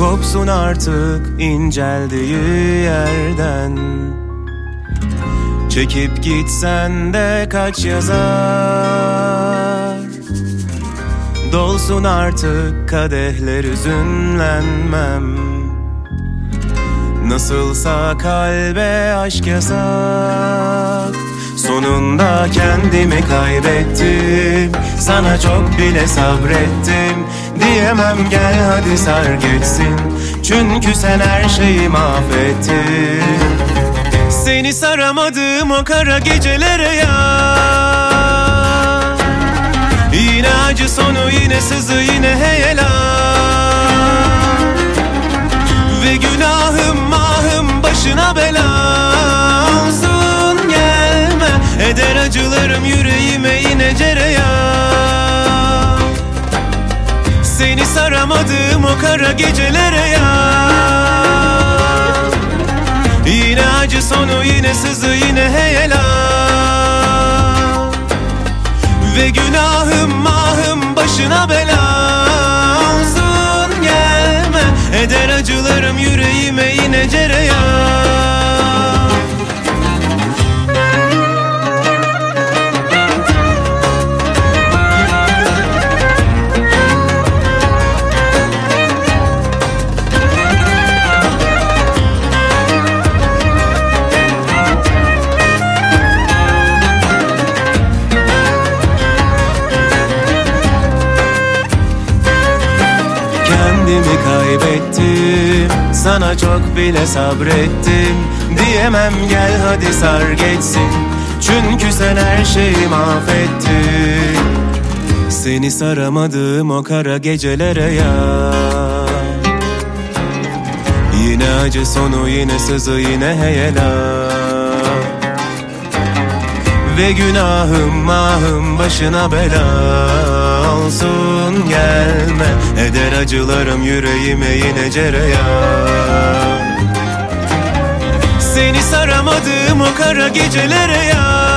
Kopsun artık inceldiği yerden. Çekip gitsen de kaç yazar? Dolsun artık kadehler üzünlenmem. Nasılsa kalbe aşk yasak. Sonunda kendimi kaybettim Sana çok bile sabrettim. Diyemem gel hadi sar geçsin. Çünkü sen her şeyi mahvettin. Seni saramadım o kara gecelere ya. Yine acı sonu yine sızı yine heyelan Ve günahım mahım başına bela. Olsun gelme Eder acılarım yüreğime yine cereyan Saramadım o kara gecelere ya. Yine acı sonu yine sızı yine heyelan Ve günahım mahım başına bela. Olsun gelme Eder acılarım yüreğime yine cereyan Kendimi kaybettim. Sana çok bile sabrettim. Diyemem gel hadi sar geçsin. Çünkü sen her şeyi mahvettin. Seni saramadım o kara gecelere ya. Yine acı sonu yine sızı yine heyelan Ve günahım mahım başına bela olsun gelme. Eder acılarım yüreğime yine cereyan. Seni saramadığım o kara gecelere ya.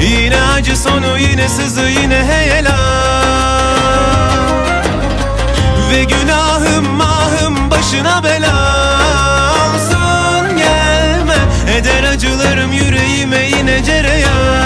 Yine acı sonu yine sızı yine heyelan Ve günahım mahım başına bela olsun. Gelme. Eder acılarım yüreğime yine cereyan.